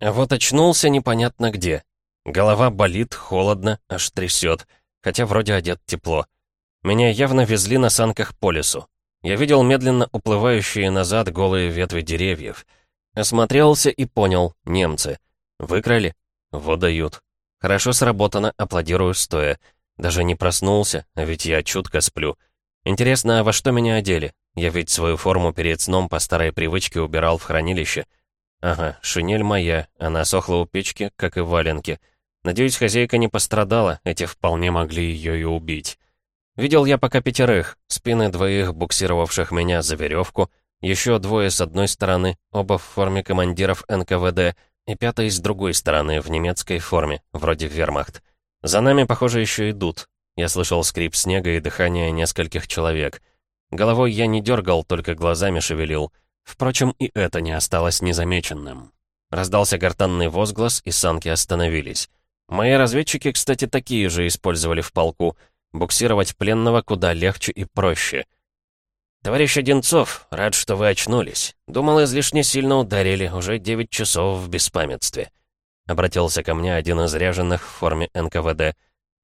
А вот очнулся непонятно где. Голова болит, холодно, аж трясет, хотя вроде одет тепло. Меня явно везли на санках по лесу. Я видел медленно уплывающие назад голые ветви деревьев. Осмотрелся и понял, немцы. Выкрали? Вот. Хорошо сработано, аплодирую стоя. Даже не проснулся, а ведь я чутко сплю. Интересно, а во что меня одели? Я ведь свою форму перед сном по старой привычке убирал в хранилище. Ага, шинель моя, она сохла у печки, как и валенки. Надеюсь, хозяйка не пострадала, эти вполне могли ее и убить. Видел я пока пятерых, спины двоих буксировавших меня за веревку, еще двое с одной стороны, оба в форме командиров НКВД, и пятый с другой стороны, в немецкой форме, вроде вермахт. За нами, похоже, еще идут. Я слышал скрип снега и дыхание нескольких человек. Головой я не дергал, только глазами шевелил. Впрочем, и это не осталось незамеченным. Раздался гортанный возглас, и санки остановились. Мои разведчики, кстати, такие же использовали в полку. Буксировать пленного куда легче и проще. «Товарищ Одинцов, рад, что вы очнулись. Думал, излишне сильно ударили, уже девять часов в беспамятстве». Обратился ко мне один из ряженых в форме НКВД.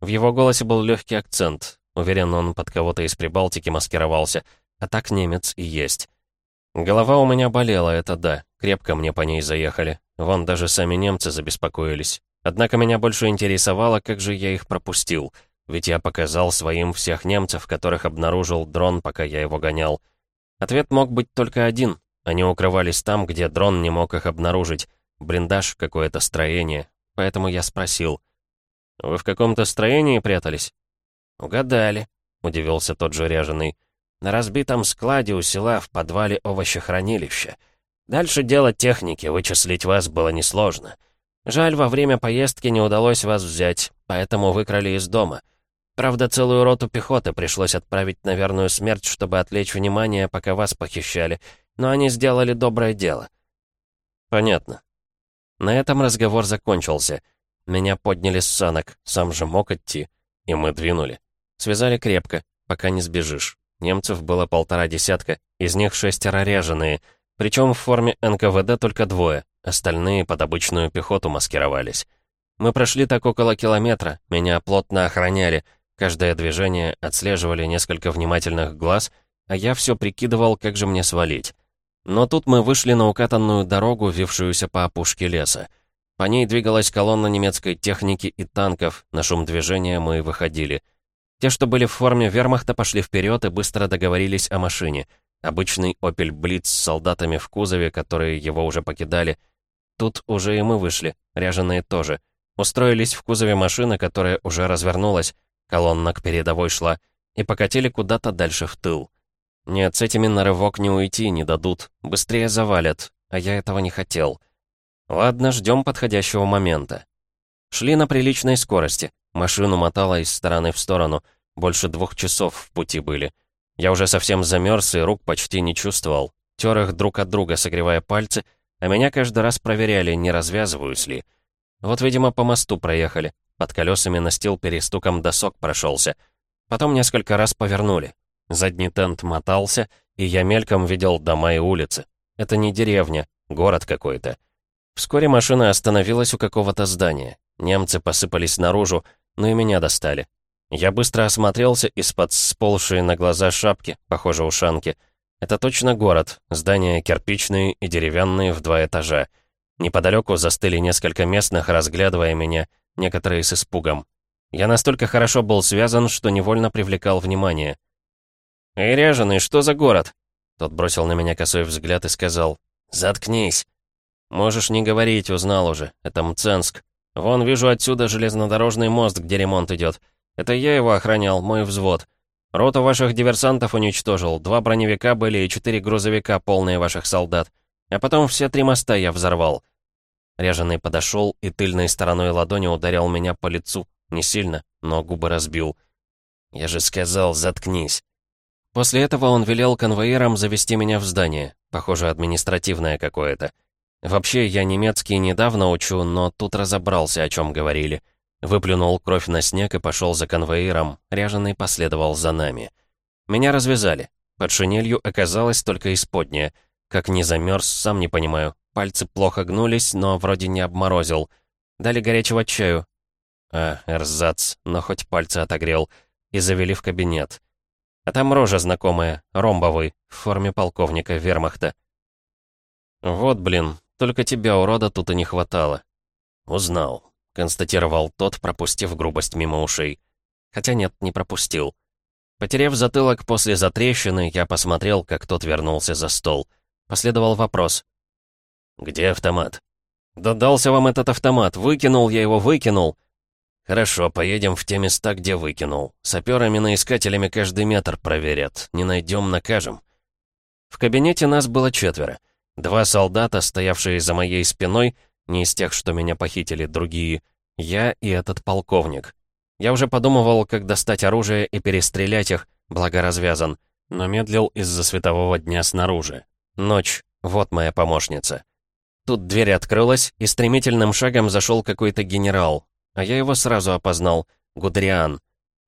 В его голосе был легкий акцент. Уверен, он под кого-то из Прибалтики маскировался. А так немец и есть. Голова у меня болела, это да. Крепко мне по ней заехали. Вон даже сами немцы забеспокоились. Однако меня больше интересовало, как же я их пропустил. Ведь я показал своим всех немцев, которых обнаружил дрон, пока я его гонял. Ответ мог быть только один. Они укрывались там, где дрон не мог их обнаружить. Блиндаж, какое-то строение. Поэтому я спросил. «Вы в каком-то строении прятались?» «Угадали», — удивился тот же ряженый. На разбитом складе у села в подвале овощехранилища. Дальше дело техники, вычислить вас было несложно. Жаль, во время поездки не удалось вас взять, поэтому выкрали из дома. Правда, целую роту пехоты пришлось отправить на верную смерть, чтобы отвлечь внимание, пока вас похищали. Но они сделали доброе дело. Понятно. На этом разговор закончился. Меня подняли с санок, сам же мог идти. И мы двинули. Связали крепко, пока не сбежишь. Немцев было полтора десятка, из них шестеро ряженые, причем в форме НКВД только двое, остальные под обычную пехоту маскировались. Мы прошли так около километра, меня плотно охраняли, каждое движение отслеживали несколько внимательных глаз, а я все прикидывал, как же мне свалить. Но тут мы вышли на укатанную дорогу, вившуюся по опушке леса. По ней двигалась колонна немецкой техники и танков, на шум движения мы выходили — те, что были в форме вермахта, пошли вперед и быстро договорились о машине. Обычный «Опель Блиц» с солдатами в кузове, которые его уже покидали. Тут уже и мы вышли, ряженые тоже. Устроились в кузове машины, которая уже развернулась, колонна к передовой шла, и покатили куда-то дальше в тыл. Нет, с этими на рывок не уйти, не дадут. Быстрее завалят, а я этого не хотел. Ладно, ждем подходящего момента. Шли на приличной скорости. Машину мотало из стороны в сторону. Больше двух часов в пути были. Я уже совсем замерз и рук почти не чувствовал. Тер их друг от друга, согревая пальцы, а меня каждый раз проверяли, не развязываюсь ли. Вот, видимо, по мосту проехали. Под колесами настил перестуком досок прошелся. Потом несколько раз повернули. Задний тент мотался, и я мельком видел дома и улицы. Это не деревня, город какой-то. Вскоре машина остановилась у какого-то здания. Немцы посыпались наружу, но и меня достали. Я быстро осмотрелся из-под сползшей на глаза шапки, похоже, ушанки. Это точно город, здания кирпичные и деревянные в два этажа. Неподалеку застыли несколько местных, разглядывая меня, некоторые с испугом. Я настолько хорошо был связан, что невольно привлекал внимание. «Эй, ряженый, что за город?» Тот бросил на меня косой взгляд и сказал, «Заткнись». «Можешь не говорить, узнал уже. Это Мценск. Вон, вижу отсюда железнодорожный мост, где ремонт идет. Это я его охранял, мой взвод. Роту ваших диверсантов уничтожил, два броневика были и четыре грузовика, полные ваших солдат. А потом все три моста я взорвал. Ряженый подошел и тыльной стороной ладони ударил меня по лицу. Не сильно, но губы разбил. Я же сказал, заткнись. После этого он велел конвоирам завести меня в здание. Похоже, административное какое-то. Вообще, я немецкий недавно учу, но тут разобрался, о чем говорили. Выплюнул кровь на снег и пошел за конвоиром. Ряженый последовал за нами. Меня развязали. Под шинелью оказалось только исподнее. Как не замерз, сам не понимаю. пальцы плохо гнулись, но вроде не обморозил. Дали горячего чаю. А, эрзац, но хоть пальцы отогрел. И завели в кабинет. А там рожа знакомая, ромбовый, в форме полковника вермахта. «Вот, блин, только тебя, урода, тут и не хватало». «Узнал», — констатировал тот, пропустив грубость мимо ушей. Хотя нет, не пропустил. Потерев затылок после затрещины, я посмотрел, как тот вернулся за стол. Последовал вопрос. «Где автомат?» «Да дался вам этот автомат. Выкинул я его, выкинул». «Хорошо, поедем в те места, где выкинул. Саперами-наискателями каждый метр проверят. Не найдем, накажем». В кабинете нас было четверо. Два солдата, стоявшие за моей спиной, не из тех, что меня похитили, другие. Я и этот полковник. Я уже подумывал, как достать оружие и перестрелять их, благо развязан, но медлил из-за светового дня снаружи. Ночь. Вот моя помощница. Тут дверь открылась, и стремительным шагом зашел какой-то генерал. А я его сразу опознал. Гудриан.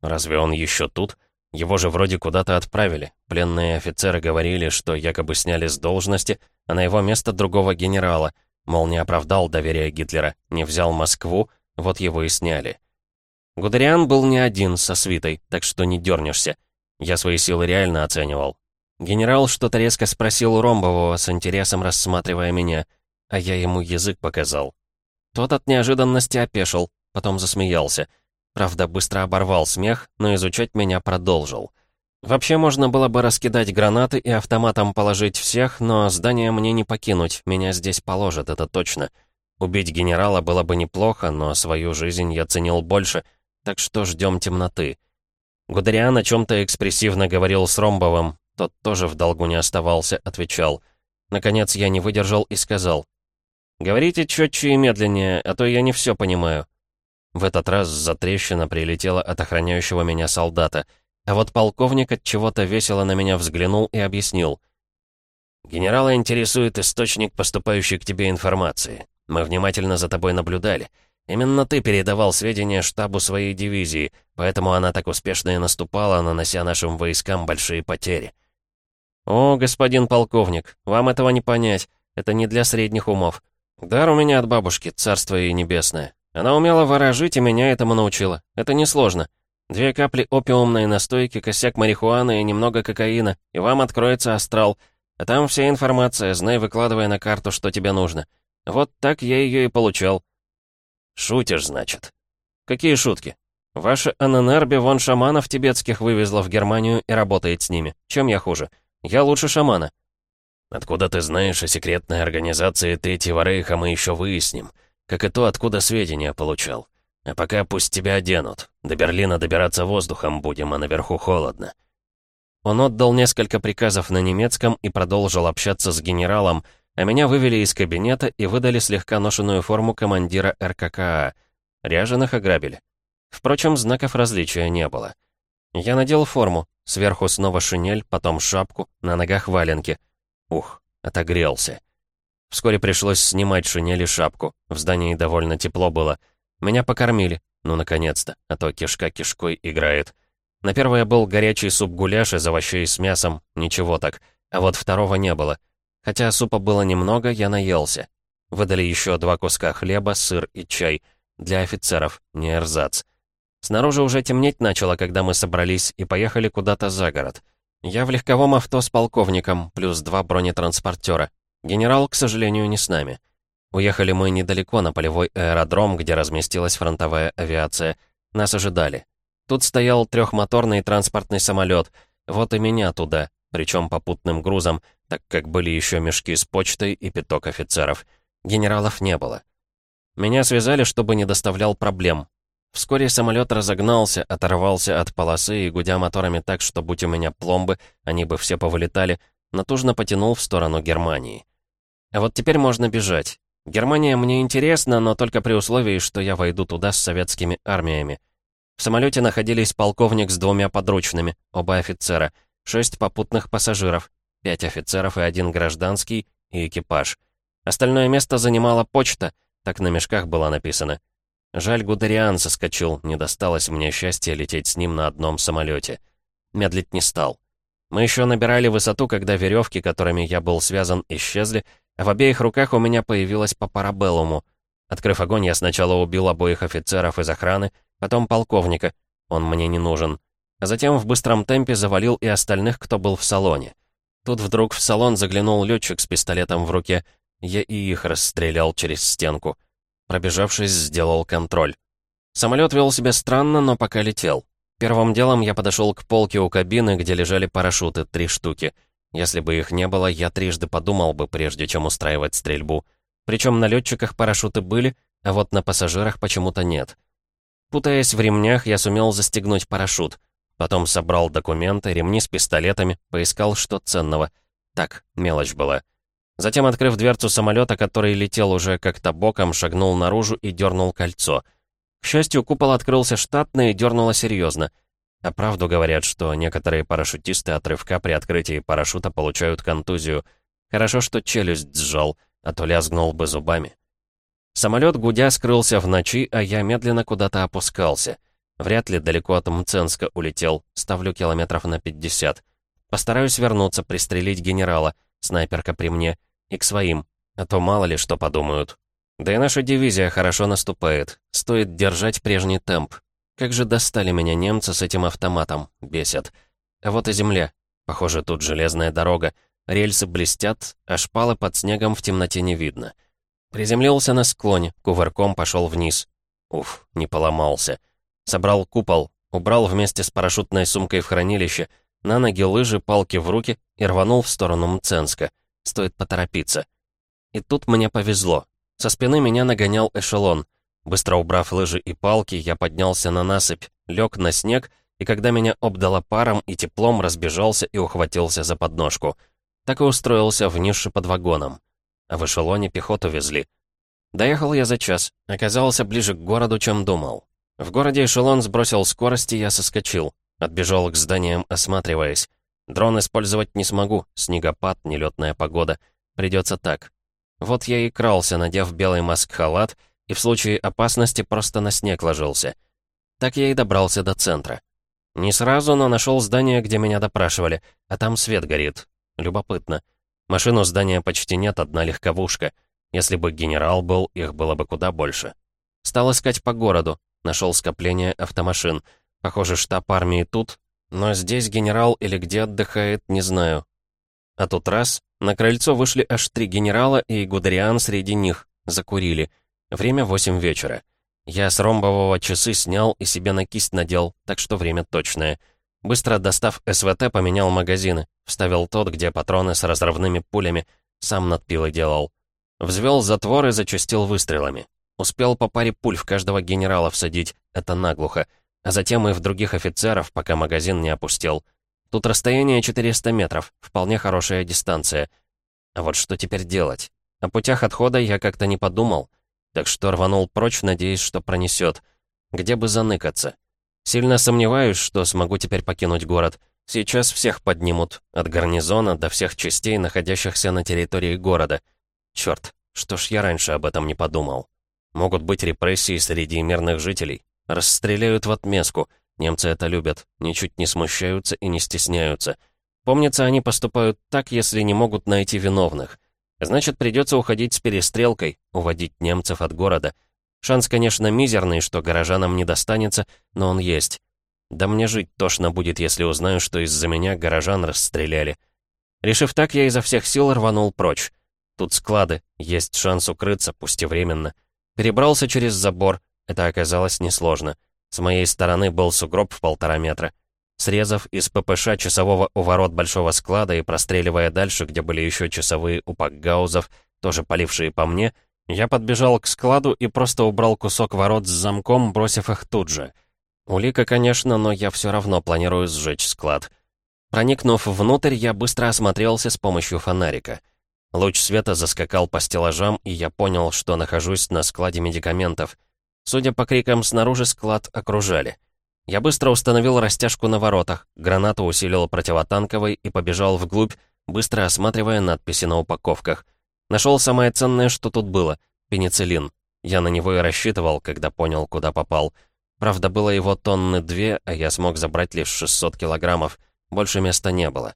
Разве он еще тут? Его же вроде куда-то отправили. Пленные офицеры говорили, что якобы сняли с должности, а на его место другого генерала. Мол, не оправдал доверия Гитлера, не взял Москву, вот его и сняли. Гудериан был не один со свитой, так что не дернешься. Я свои силы реально оценивал. Генерал что-то резко спросил у Ромбового, с интересом рассматривая меня, а я ему язык показал. Тот от неожиданности опешил, потом засмеялся. Правда, быстро оборвал смех, но изучать меня продолжил. Вообще можно было бы раскидать гранаты и автоматом положить всех, но здание мне не покинуть, меня здесь положат, это точно. Убить генерала было бы неплохо, но свою жизнь я ценил больше, так что ждем темноты. Гудериан о чем-то экспрессивно говорил с Ромбовым, тот тоже в долгу не оставался, отвечал. Наконец я не выдержал и сказал. «Говорите четче и медленнее, а то я не все понимаю». В этот раз затрещина прилетела от охраняющего меня солдата — а вот полковник от чего-то весело на меня взглянул и объяснил. «Генерала интересует источник поступающей к тебе информации. Мы внимательно за тобой наблюдали. Именно ты передавал сведения штабу своей дивизии, поэтому она так успешно и наступала, нанося нашим войскам большие потери». «О, господин полковник, вам этого не понять. Это не для средних умов. Дар у меня от бабушки, царство ей небесное. Она умела ворожить и меня этому научила. Это несложно. Две капли опиумной настойки, косяк марихуаны и немного кокаина, и вам откроется астрал. А там вся информация, знай, выкладывая на карту, что тебе нужно. Вот так я ее и получал. Шутишь, значит? Какие шутки? Ваша Ананерби вон шаманов тибетских вывезла в Германию и работает с ними. Чем я хуже? Я лучше шамана. Откуда ты знаешь о секретной организации Третьего Рейха, мы еще выясним. Как и то, откуда сведения получал. А пока пусть тебя оденут. До Берлина добираться воздухом будем, а наверху холодно». Он отдал несколько приказов на немецком и продолжил общаться с генералом, а меня вывели из кабинета и выдали слегка ношенную форму командира РККА. Ряженых ограбили. Впрочем, знаков различия не было. Я надел форму, сверху снова шинель, потом шапку, на ногах валенки. Ух, отогрелся. Вскоре пришлось снимать шинель и шапку. В здании довольно тепло было — меня покормили. Ну, наконец-то, а то кишка кишкой играет. На первое был горячий суп-гуляш из овощей с мясом, ничего так. А вот второго не было. Хотя супа было немного, я наелся. Выдали еще два куска хлеба, сыр и чай. Для офицеров, не эрзац. Снаружи уже темнеть начало, когда мы собрались и поехали куда-то за город. Я в легковом авто с полковником, плюс два бронетранспортера. Генерал, к сожалению, не с нами. Уехали мы недалеко на полевой аэродром, где разместилась фронтовая авиация. Нас ожидали. Тут стоял трехмоторный транспортный самолет. Вот и меня туда, причем попутным грузом, так как были еще мешки с почтой и пяток офицеров. Генералов не было. Меня связали, чтобы не доставлял проблем. Вскоре самолет разогнался, оторвался от полосы и, гудя моторами так, что, будь у меня пломбы, они бы все повылетали, натужно потянул в сторону Германии. А вот теперь можно бежать. Германия мне интересна, но только при условии, что я войду туда с советскими армиями. В самолете находились полковник с двумя подручными, оба офицера, шесть попутных пассажиров, пять офицеров и один гражданский, и экипаж. Остальное место занимала почта, так на мешках было написано. Жаль, Гудериан соскочил, не досталось мне счастья лететь с ним на одном самолете. Медлить не стал. Мы еще набирали высоту, когда веревки, которыми я был связан, исчезли, в обеих руках у меня появилась по парабеллуму. Открыв огонь, я сначала убил обоих офицеров из охраны, потом полковника, он мне не нужен, а затем в быстром темпе завалил и остальных, кто был в салоне. Тут вдруг в салон заглянул летчик с пистолетом в руке, я и их расстрелял через стенку. Пробежавшись, сделал контроль. Самолет вел себя странно, но пока летел. Первым делом я подошел к полке у кабины, где лежали парашюты, три штуки. Если бы их не было, я трижды подумал бы, прежде чем устраивать стрельбу. Причем на летчиках парашюты были, а вот на пассажирах почему-то нет. Путаясь в ремнях, я сумел застегнуть парашют. Потом собрал документы, ремни с пистолетами, поискал, что ценного. Так, мелочь была. Затем, открыв дверцу самолета, который летел уже как-то боком, шагнул наружу и дернул кольцо — к счастью, купол открылся штатно и дернуло серьезно. А правду говорят, что некоторые парашютисты от рывка при открытии парашюта получают контузию. Хорошо, что челюсть сжал, а то лязгнул бы зубами. Самолет гудя скрылся в ночи, а я медленно куда-то опускался. Вряд ли далеко от Мценска улетел, ставлю километров на 50. Постараюсь вернуться, пристрелить генерала, снайперка при мне, и к своим, а то мало ли что подумают. Да и наша дивизия хорошо наступает. Стоит держать прежний темп. Как же достали меня немцы с этим автоматом. Бесят. А вот и земля. Похоже, тут железная дорога. Рельсы блестят, а шпалы под снегом в темноте не видно. Приземлился на склоне, кувырком пошел вниз. Уф, не поломался. Собрал купол, убрал вместе с парашютной сумкой в хранилище, на ноги лыжи, палки в руки и рванул в сторону Мценска. Стоит поторопиться. И тут мне повезло. Со спины меня нагонял эшелон. Быстро убрав лыжи и палки, я поднялся на насыпь, лег на снег, и когда меня обдало паром и теплом, разбежался и ухватился за подножку. Так и устроился в нише под вагоном. А в эшелоне пехоту везли. Доехал я за час, оказался ближе к городу, чем думал. В городе эшелон сбросил скорость, и я соскочил. Отбежал к зданиям, осматриваясь. Дрон использовать не смогу, снегопад, нелетная погода. Придется так, вот я и крался, надев белый маск-халат, и в случае опасности просто на снег ложился. Так я и добрался до центра. Не сразу, но нашел здание, где меня допрашивали, а там свет горит. Любопытно. Машину здания почти нет, одна легковушка. Если бы генерал был, их было бы куда больше. Стал искать по городу, нашел скопление автомашин. Похоже, штаб армии тут, но здесь генерал или где отдыхает, не знаю. А тут раз, на крыльцо вышли аж три генерала и Гудериан среди них. Закурили. Время восемь вечера. Я с ромбового часы снял и себе на кисть надел, так что время точное. Быстро достав СВТ, поменял магазины. Вставил тот, где патроны с разрывными пулями. Сам надпилы делал. Взвел затвор и зачастил выстрелами. Успел по паре пуль в каждого генерала всадить. Это наглухо. А затем и в других офицеров, пока магазин не опустел. Тут расстояние 400 метров, вполне хорошая дистанция. А вот что теперь делать? О путях отхода я как-то не подумал. Так что рванул прочь, надеясь, что пронесет. Где бы заныкаться? Сильно сомневаюсь, что смогу теперь покинуть город. Сейчас всех поднимут, от гарнизона до всех частей, находящихся на территории города. Черт, что ж я раньше об этом не подумал. Могут быть репрессии среди мирных жителей. Расстреляют в отместку — Немцы это любят, ничуть не смущаются и не стесняются. Помнится, они поступают так, если не могут найти виновных. Значит, придется уходить с перестрелкой, уводить немцев от города. Шанс, конечно, мизерный, что горожанам не достанется, но он есть. Да мне жить тошно будет, если узнаю, что из-за меня горожан расстреляли. Решив так, я изо всех сил рванул прочь. Тут склады, есть шанс укрыться, пусть и временно. Перебрался через забор, это оказалось несложно. С моей стороны был сугроб в полтора метра. Срезав из ППШ часового у ворот большого склада и простреливая дальше, где были еще часовые у пакгаузов, тоже полившие по мне, я подбежал к складу и просто убрал кусок ворот с замком, бросив их тут же. Улика, конечно, но я все равно планирую сжечь склад. Проникнув внутрь, я быстро осмотрелся с помощью фонарика. Луч света заскакал по стеллажам, и я понял, что нахожусь на складе медикаментов. Судя по крикам снаружи, склад окружали. Я быстро установил растяжку на воротах, гранату усилил противотанковой и побежал вглубь, быстро осматривая надписи на упаковках. Нашел самое ценное, что тут было — пенициллин. Я на него и рассчитывал, когда понял, куда попал. Правда, было его тонны две, а я смог забрать лишь 600 килограммов. Больше места не было.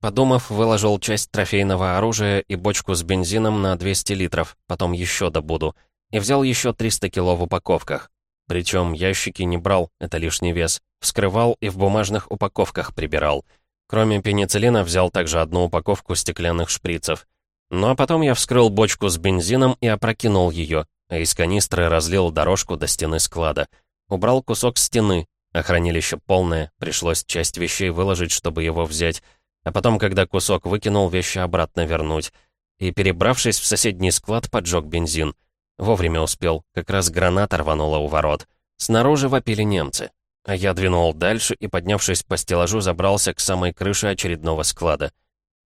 Подумав, выложил часть трофейного оружия и бочку с бензином на 200 литров, потом еще добуду, и взял еще 300 кило в упаковках. Причем ящики не брал, это лишний вес, вскрывал и в бумажных упаковках прибирал. Кроме пенициллина взял также одну упаковку стеклянных шприцев. Ну а потом я вскрыл бочку с бензином и опрокинул ее, а из канистры разлил дорожку до стены склада. Убрал кусок стены, а хранилище полное, пришлось часть вещей выложить, чтобы его взять, а потом, когда кусок выкинул, вещи обратно вернуть. И, перебравшись в соседний склад, поджег бензин. Вовремя успел, как раз граната рванула у ворот. Снаружи вопили немцы. А я двинул дальше и, поднявшись по стеллажу, забрался к самой крыше очередного склада.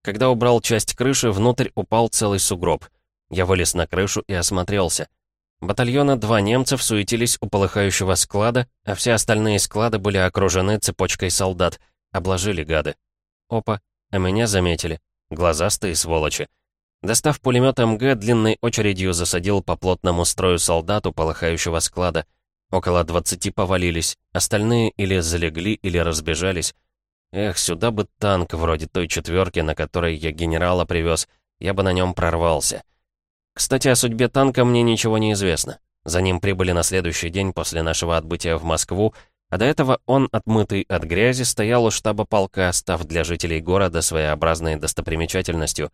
Когда убрал часть крыши, внутрь упал целый сугроб. Я вылез на крышу и осмотрелся. Батальона два немцев суетились у полыхающего склада, а все остальные склады были окружены цепочкой солдат. Обложили гады. Опа, а меня заметили. Глазастые сволочи. Достав пулемет МГ, длинной очередью засадил по плотному строю солдату полыхающего склада. Около двадцати повалились, остальные или залегли, или разбежались. Эх, сюда бы танк вроде той четверки, на которой я генерала привез, я бы на нем прорвался. Кстати, о судьбе танка мне ничего не известно. За ним прибыли на следующий день после нашего отбытия в Москву, а до этого он, отмытый от грязи, стоял у штаба полка, став для жителей города своеобразной достопримечательностью.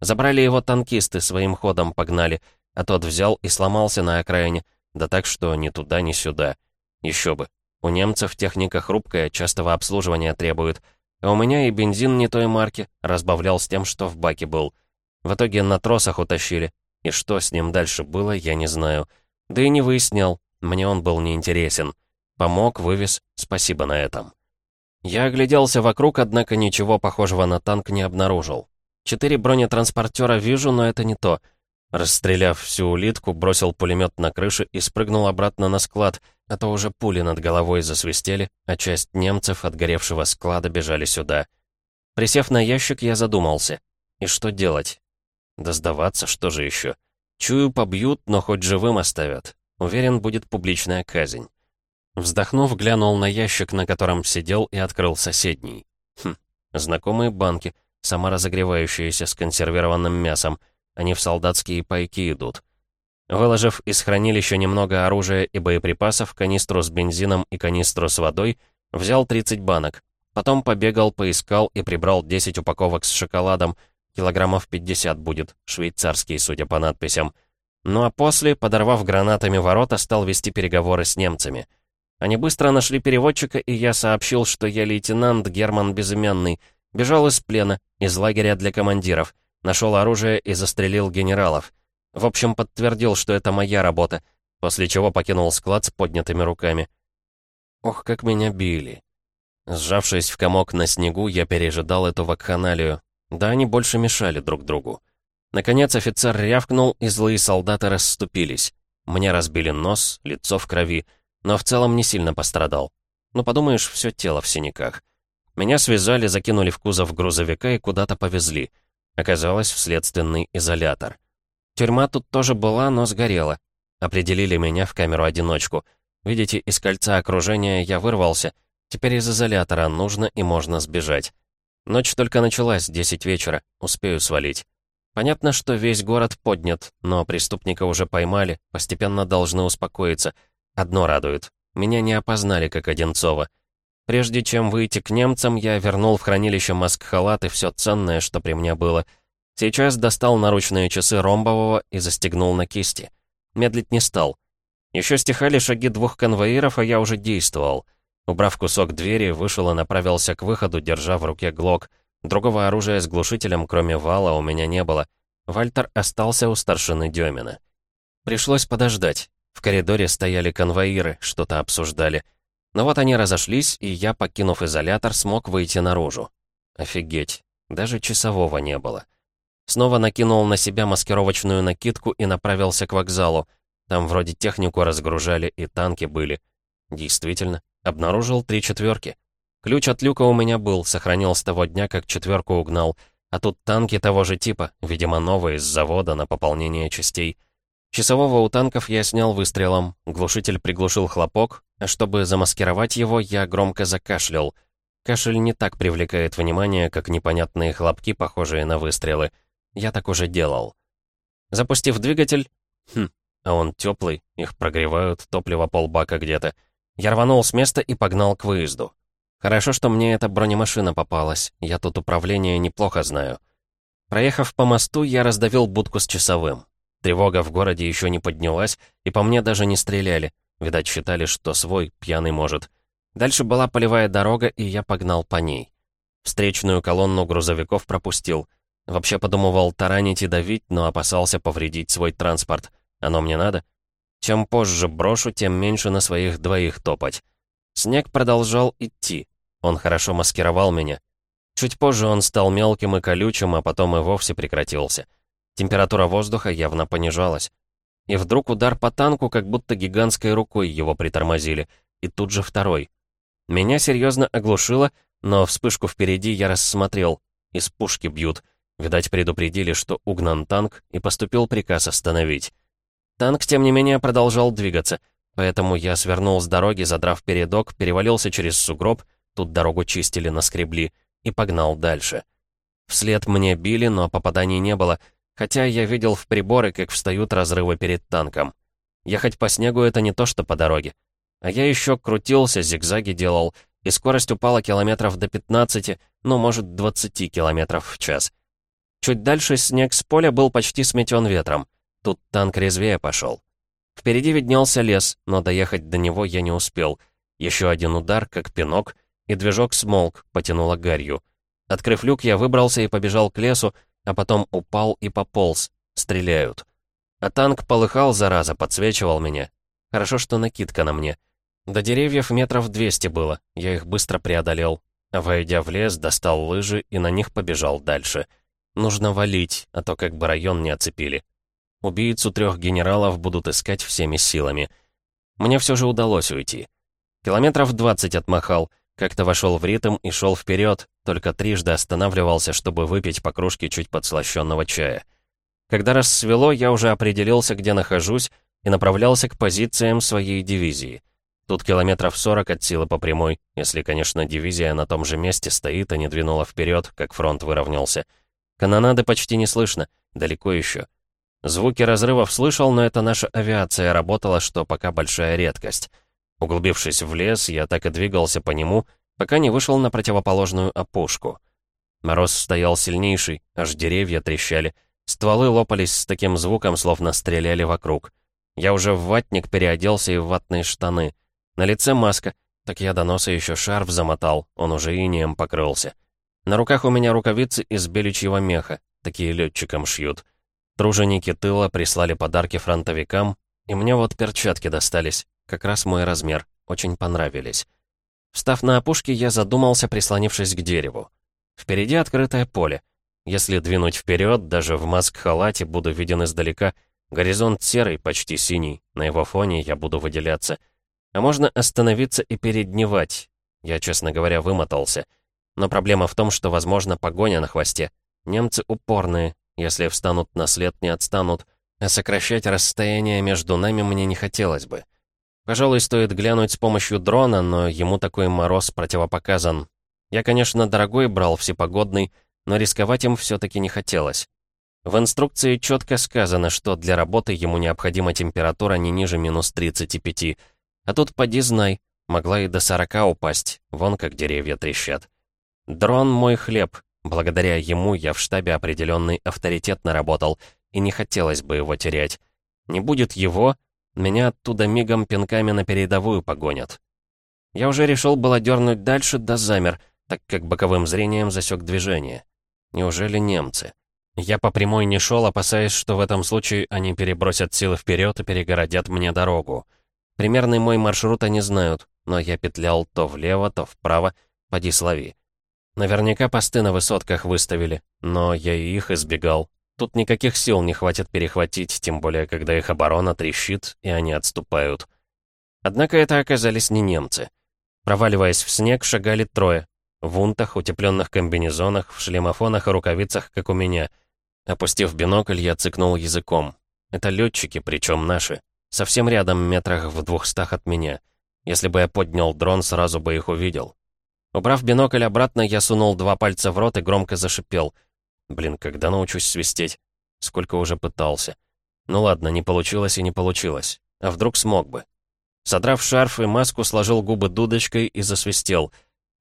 Забрали его танкисты, своим ходом погнали, а тот взял и сломался на окраине, да так, что ни туда, ни сюда. Еще бы. У немцев техника хрупкая, частого обслуживания требует. А у меня и бензин не той марки, разбавлял с тем, что в баке был. В итоге на тросах утащили. И что с ним дальше было, я не знаю. Да и не выяснял, мне он был неинтересен. Помог, вывез, спасибо на этом. Я огляделся вокруг, однако ничего похожего на танк не обнаружил. Четыре бронетранспортера вижу, но это не то — Расстреляв всю улитку, бросил пулемет на крышу и спрыгнул обратно на склад, а то уже пули над головой засвистели, а часть немцев от горевшего склада бежали сюда. Присев на ящик, я задумался. И что делать? Да сдаваться, что же еще? Чую, побьют, но хоть живым оставят. Уверен, будет публичная казнь. Вздохнув, глянул на ящик, на котором сидел, и открыл соседний. Хм, знакомые банки, саморазогревающиеся с консервированным мясом — они в солдатские пайки идут. Выложив из хранилища немного оружия и боеприпасов, канистру с бензином и канистру с водой, взял 30 банок. Потом побегал, поискал и прибрал 10 упаковок с шоколадом, килограммов 50 будет, швейцарский, судя по надписям. Ну а после, подорвав гранатами ворота, стал вести переговоры с немцами. Они быстро нашли переводчика, и я сообщил, что я лейтенант Герман Безымянный, бежал из плена, из лагеря для командиров — Нашел оружие и застрелил генералов. В общем, подтвердил, что это моя работа, после чего покинул склад с поднятыми руками. Ох, как меня били. Сжавшись в комок на снегу, я пережидал эту вакханалию. Да они больше мешали друг другу. Наконец офицер рявкнул, и злые солдаты расступились. Мне разбили нос, лицо в крови, но в целом не сильно пострадал. Ну, подумаешь, все тело в синяках. Меня связали, закинули в кузов грузовика и куда-то повезли — Оказалось, в следственный изолятор. Тюрьма тут тоже была, но сгорела. Определили меня в камеру-одиночку. Видите, из кольца окружения я вырвался. Теперь из изолятора нужно и можно сбежать. Ночь только началась, 10 вечера. Успею свалить. Понятно, что весь город поднят, но преступника уже поймали, постепенно должны успокоиться. Одно радует. Меня не опознали, как Одинцова. Прежде чем выйти к немцам, я вернул в хранилище маск-халат и все ценное, что при мне было. Сейчас достал наручные часы ромбового и застегнул на кисти. Медлить не стал. Еще стихали шаги двух конвоиров, а я уже действовал. Убрав кусок двери, вышел и направился к выходу, держа в руке глок. Другого оружия с глушителем, кроме вала, у меня не было. Вальтер остался у старшины Демина. Пришлось подождать. В коридоре стояли конвоиры, что-то обсуждали. Но вот они разошлись, и я, покинув изолятор, смог выйти наружу. Офигеть, даже часового не было. Снова накинул на себя маскировочную накидку и направился к вокзалу. Там вроде технику разгружали и танки были. Действительно, обнаружил три четверки. Ключ от люка у меня был, сохранил с того дня, как четверку угнал. А тут танки того же типа, видимо, новые, с завода на пополнение частей. Часового у танков я снял выстрелом, глушитель приглушил хлопок, а чтобы замаскировать его, я громко закашлял. Кашель не так привлекает внимание, как непонятные хлопки, похожие на выстрелы. Я так уже делал. Запустив двигатель... Хм, а он теплый, их прогревают, топливо полбака где-то. Я рванул с места и погнал к выезду. Хорошо, что мне эта бронемашина попалась, я тут управление неплохо знаю. Проехав по мосту, я раздавил будку с часовым. Тревога в городе еще не поднялась, и по мне даже не стреляли. Видать, считали, что свой, пьяный может. Дальше была полевая дорога, и я погнал по ней. Встречную колонну грузовиков пропустил. Вообще подумывал таранить и давить, но опасался повредить свой транспорт. Оно мне надо? Чем позже брошу, тем меньше на своих двоих топать. Снег продолжал идти. Он хорошо маскировал меня. Чуть позже он стал мелким и колючим, а потом и вовсе прекратился. Температура воздуха явно понижалась. И вдруг удар по танку, как будто гигантской рукой его притормозили. И тут же второй. Меня серьезно оглушило, но вспышку впереди я рассмотрел. Из пушки бьют. Видать, предупредили, что угнан танк, и поступил приказ остановить. Танк, тем не менее, продолжал двигаться, поэтому я свернул с дороги, задрав передок, перевалился через сугроб, тут дорогу чистили, наскребли, и погнал дальше. Вслед мне били, но попаданий не было, хотя я видел в приборы, как встают разрывы перед танком. Ехать по снегу — это не то, что по дороге. А я еще крутился, зигзаги делал, и скорость упала километров до 15, ну, может, 20 километров в час. Чуть дальше снег с поля был почти сметен ветром. Тут танк резвее пошел. Впереди виднелся лес, но доехать до него я не успел. Еще один удар, как пинок, и движок смолк, потянуло гарью. Открыв люк, я выбрался и побежал к лесу, а потом упал и пополз. Стреляют. А танк полыхал, зараза, подсвечивал меня. Хорошо, что накидка на мне. До деревьев метров 200 было, я их быстро преодолел. войдя в лес, достал лыжи и на них побежал дальше. Нужно валить, а то как бы район не оцепили. Убийцу трех генералов будут искать всеми силами. Мне все же удалось уйти. Километров двадцать отмахал, как-то вошел в ритм и шел вперед, только трижды останавливался, чтобы выпить по кружке чуть подслащенного чая. Когда рассвело, я уже определился, где нахожусь, и направлялся к позициям своей дивизии. Тут километров сорок от силы по прямой, если, конечно, дивизия на том же месте стоит, а не двинула вперед, как фронт выровнялся. Канонады почти не слышно, далеко еще. Звуки разрывов слышал, но это наша авиация работала, что пока большая редкость. Углубившись в лес, я так и двигался по нему, пока не вышел на противоположную опушку. Мороз стоял сильнейший, аж деревья трещали. Стволы лопались с таким звуком, словно стреляли вокруг. Я уже в ватник переоделся и в ватные штаны. На лице маска, так я до носа еще шарф замотал, он уже инеем покрылся. На руках у меня рукавицы из беличьего меха, такие летчикам шьют. Труженики тыла прислали подарки фронтовикам, и мне вот перчатки достались, как раз мой размер, очень понравились. Встав на опушке, я задумался, прислонившись к дереву. Впереди открытое поле. Если двинуть вперед, даже в маск-халате буду виден издалека. Горизонт серый, почти синий, на его фоне я буду выделяться. А можно остановиться и передневать. Я, честно говоря, вымотался. Но проблема в том, что, возможно, погоня на хвосте. Немцы упорные, если встанут на след, не отстанут, а сокращать расстояние между нами мне не хотелось бы. Пожалуй, стоит глянуть с помощью дрона, но ему такой мороз противопоказан. Я, конечно, дорогой брал, всепогодный, но рисковать им все-таки не хотелось. В инструкции четко сказано, что для работы ему необходима температура не ниже минус 35. А тут поди знай, могла и до 40 упасть, вон как деревья трещат. Дрон мой хлеб, Благодаря ему я в штабе определенный авторитет наработал, и не хотелось бы его терять. Не будет его, меня оттуда мигом пинками на передовую погонят. Я уже решил было дернуть дальше, да замер, так как боковым зрением засек движение. Неужели немцы? Я по прямой не шел, опасаясь, что в этом случае они перебросят силы вперед и перегородят мне дорогу. Примерный мой маршрут они знают, но я петлял то влево, то вправо, поди слови. Наверняка посты на высотках выставили, но я и их избегал. Тут никаких сил не хватит перехватить, тем более, когда их оборона трещит, и они отступают. Однако это оказались не немцы. Проваливаясь в снег, шагали трое. В унтах, утепленных комбинезонах, в шлемофонах и рукавицах, как у меня. Опустив бинокль, я цыкнул языком. Это летчики, причем наши. Совсем рядом, метрах в двухстах от меня. Если бы я поднял дрон, сразу бы их увидел. Убрав бинокль обратно, я сунул два пальца в рот и громко зашипел. Блин, когда научусь свистеть? Сколько уже пытался. Ну ладно, не получилось и не получилось. А вдруг смог бы? Содрав шарф и маску, сложил губы дудочкой и засвистел.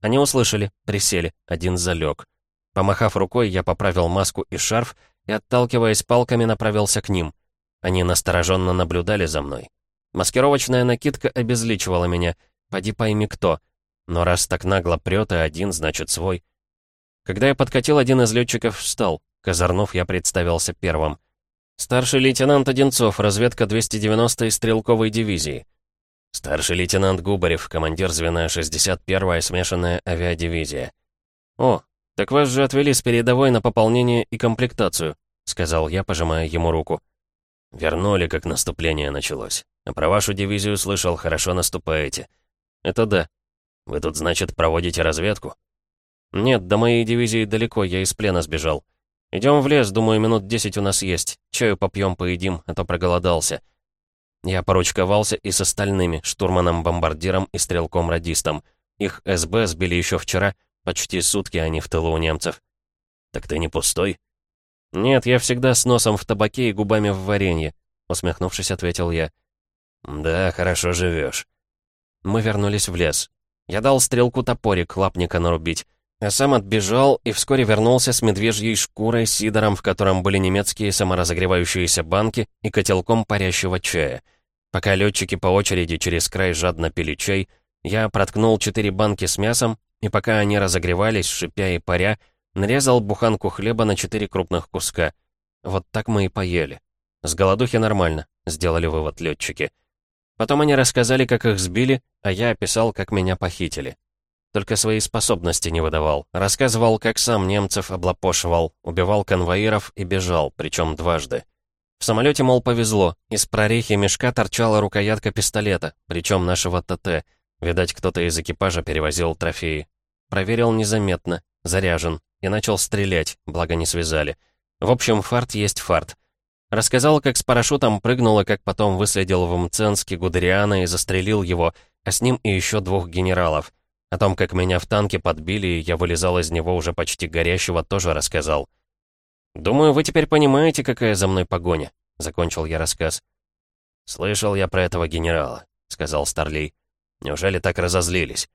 Они услышали, присели, один залег. Помахав рукой, я поправил маску и шарф и, отталкиваясь палками, направился к ним. Они настороженно наблюдали за мной. Маскировочная накидка обезличивала меня. Поди пойми кто. Но раз так нагло прет, и один, значит свой. Когда я подкатил, один из летчиков встал. Козырнув, я представился первым. «Старший лейтенант Одинцов, разведка 290-й стрелковой дивизии». «Старший лейтенант Губарев, командир звена 61-я смешанная авиадивизия». «О, так вас же отвели с передовой на пополнение и комплектацию», сказал я, пожимая ему руку. «Вернули, как наступление началось. А про вашу дивизию слышал, хорошо наступаете». «Это да. Вы тут, значит, проводите разведку?» «Нет, до моей дивизии далеко, я из плена сбежал. Идем в лес, думаю, минут десять у нас есть. Чаю попьем, поедим, а то проголодался». Я поручковался и с остальными, штурманом-бомбардиром и стрелком-радистом. Их СБ сбили еще вчера, почти сутки они в тылу у немцев. «Так ты не пустой?» «Нет, я всегда с носом в табаке и губами в варенье», — усмехнувшись, ответил я. «Да, хорошо живешь. Мы вернулись в лес. Я дал стрелку топорик, лапника нарубить. А сам отбежал и вскоре вернулся с медвежьей шкурой, сидором, в котором были немецкие саморазогревающиеся банки и котелком парящего чая. Пока летчики по очереди через край жадно пили чай, я проткнул четыре банки с мясом, и пока они разогревались, шипя и паря, нарезал буханку хлеба на четыре крупных куска. Вот так мы и поели. С голодухи нормально, сделали вывод летчики. Потом они рассказали, как их сбили, а я описал, как меня похитили. Только свои способности не выдавал. Рассказывал, как сам немцев облапошивал, убивал конвоиров и бежал, причем дважды. В самолете, мол, повезло. Из прорехи мешка торчала рукоятка пистолета, причем нашего ТТ. Видать, кто-то из экипажа перевозил трофеи. Проверил незаметно, заряжен, и начал стрелять, благо не связали. В общем, фарт есть фарт. Рассказал, как с парашютом прыгнул и как потом выследил в Мценске Гудериана и застрелил его, а с ним и еще двух генералов. О том, как меня в танке подбили, и я вылезал из него уже почти горящего, тоже рассказал. «Думаю, вы теперь понимаете, какая за мной погоня», — закончил я рассказ. «Слышал я про этого генерала», — сказал Старлей. «Неужели так разозлились?»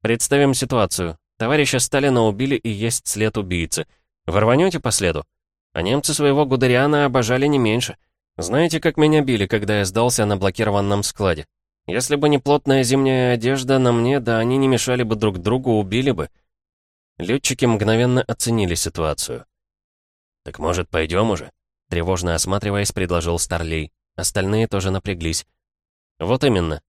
«Представим ситуацию. Товарища Сталина убили и есть след убийцы. Вы рванете по следу?» А немцы своего Гудериана обожали не меньше. Знаете, как меня били, когда я сдался на блокированном складе? Если бы не плотная зимняя одежда на мне, да они не мешали бы друг другу, убили бы. Летчики мгновенно оценили ситуацию. «Так, может, пойдем уже?» Тревожно осматриваясь, предложил Старлей. Остальные тоже напряглись. «Вот именно».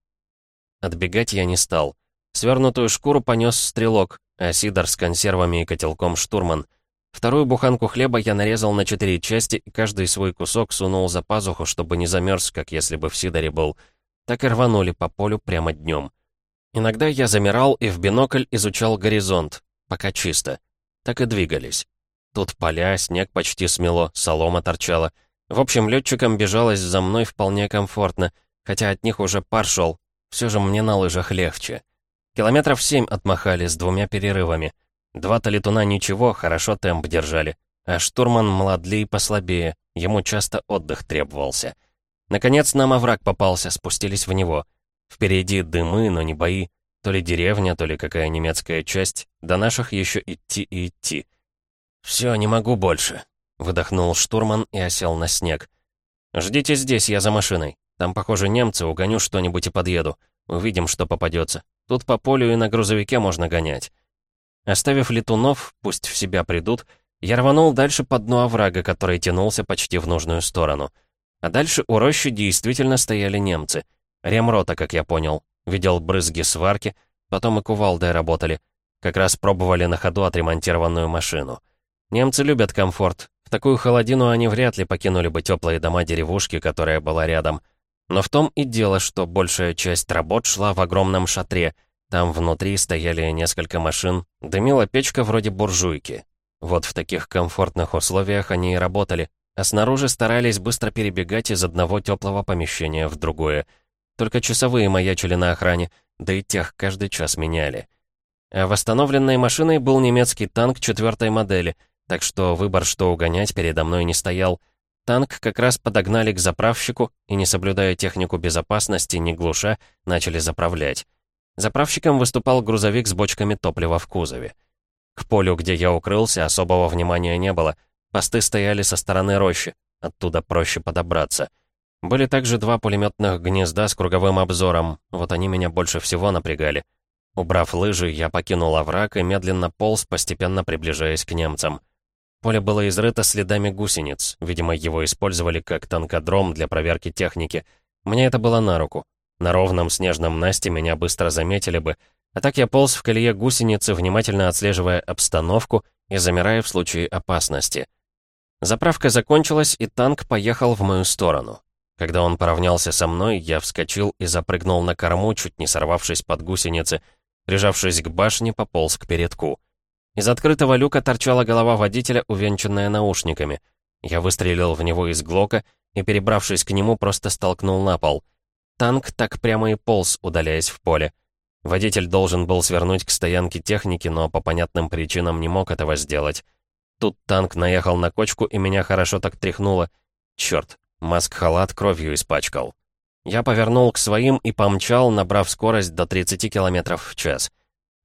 Отбегать я не стал. Свернутую шкуру понес стрелок, а Сидор с консервами и котелком штурман — Вторую буханку хлеба я нарезал на четыре части и каждый свой кусок сунул за пазуху, чтобы не замерз, как если бы в Сидоре был. Так и рванули по полю прямо днем. Иногда я замирал и в бинокль изучал горизонт, пока чисто. Так и двигались. Тут поля, снег почти смело, солома торчала. В общем, летчикам бежалось за мной вполне комфортно, хотя от них уже пар шел. Все же мне на лыжах легче. Километров семь отмахали с двумя перерывами. Два-то летуна ничего, хорошо темп держали. А штурман младли и послабее, ему часто отдых требовался. Наконец нам овраг попался, спустились в него. Впереди дымы, но не бои. То ли деревня, то ли какая немецкая часть. До наших еще идти и идти. «Все, не могу больше», — выдохнул штурман и осел на снег. «Ждите здесь, я за машиной. Там, похоже, немцы, угоню что-нибудь и подъеду. Увидим, что попадется. Тут по полю и на грузовике можно гонять». Оставив летунов, пусть в себя придут, я рванул дальше по дну оврага, который тянулся почти в нужную сторону. А дальше у рощи действительно стояли немцы. Ремрота, как я понял. Видел брызги сварки, потом и кувалдой работали. Как раз пробовали на ходу отремонтированную машину. Немцы любят комфорт. В такую холодину они вряд ли покинули бы теплые дома деревушки, которая была рядом. Но в том и дело, что большая часть работ шла в огромном шатре — там внутри стояли несколько машин, дымила печка вроде буржуйки. Вот в таких комфортных условиях они и работали, а снаружи старались быстро перебегать из одного теплого помещения в другое. Только часовые маячили на охране, да и тех каждый час меняли. А восстановленной машиной был немецкий танк четвертой модели, так что выбор, что угонять, передо мной не стоял. Танк как раз подогнали к заправщику и, не соблюдая технику безопасности, не глуша, начали заправлять. Заправщиком выступал грузовик с бочками топлива в кузове. К полю, где я укрылся, особого внимания не было. Посты стояли со стороны рощи, оттуда проще подобраться. Были также два пулеметных гнезда с круговым обзором, вот они меня больше всего напрягали. Убрав лыжи, я покинул овраг и медленно полз, постепенно приближаясь к немцам. Поле было изрыто следами гусениц, видимо, его использовали как танкодром для проверки техники. Мне это было на руку. На ровном снежном Насте меня быстро заметили бы, а так я полз в колее гусеницы, внимательно отслеживая обстановку и замирая в случае опасности. Заправка закончилась, и танк поехал в мою сторону. Когда он поравнялся со мной, я вскочил и запрыгнул на корму, чуть не сорвавшись под гусеницы. Прижавшись к башне, пополз к передку. Из открытого люка торчала голова водителя, увенчанная наушниками. Я выстрелил в него из глока и, перебравшись к нему, просто столкнул на пол. Танк так прямо и полз, удаляясь в поле. Водитель должен был свернуть к стоянке техники, но по понятным причинам не мог этого сделать. Тут танк наехал на кочку, и меня хорошо так тряхнуло. Черт, маск-халат кровью испачкал. Я повернул к своим и помчал, набрав скорость до 30 км в час.